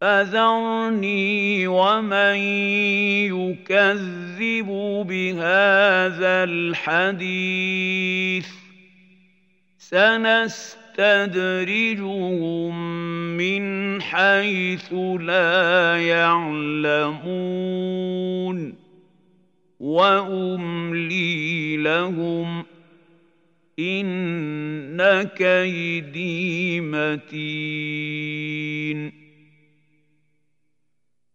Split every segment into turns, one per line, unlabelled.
فذرني ومن يكذب بهذا الحديث. سنستدرجهم من حيث لا يعلمون. وأملي لهم إن كيدي متين.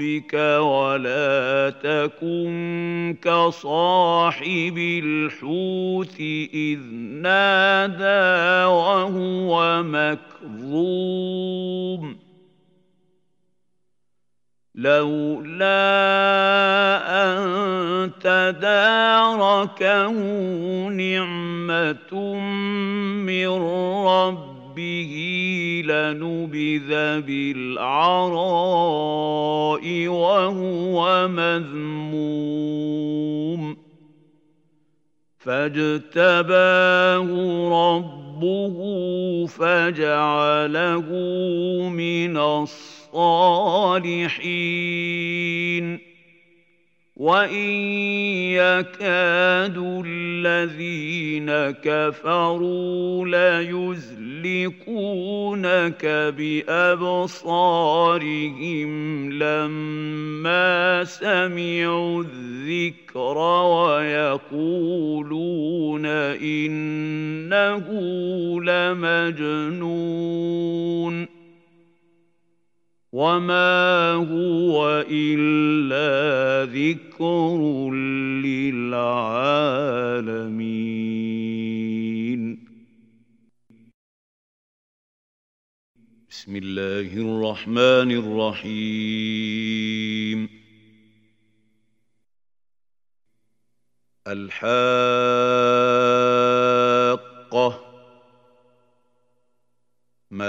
ربك ولا تكن كصاحب الحوت إذ نادى وهو مكظوم. لولا أن تداركه نعمة من ربه به لنبذ بالعراء وهو مذموم. فاجتباه ربه فجعله من الصالحين. وان يكاد الذين كفروا ليزلقونك بابصارهم لما سمعوا الذكر ويقولون انه لمجنون وما هو الا ذكر للعالمين. بسم الله الرحمن الرحيم. الحاقه. ما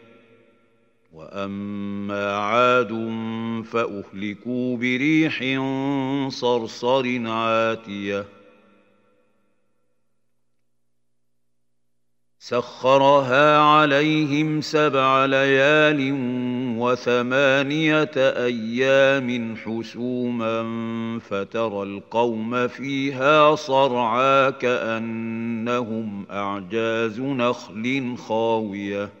وأما عاد فأهلكوا بريح صرصر عاتية. سخرها عليهم سبع ليال وثمانية أيام حسوما فترى القوم فيها صرعى كأنهم أعجاز نخل خاوية.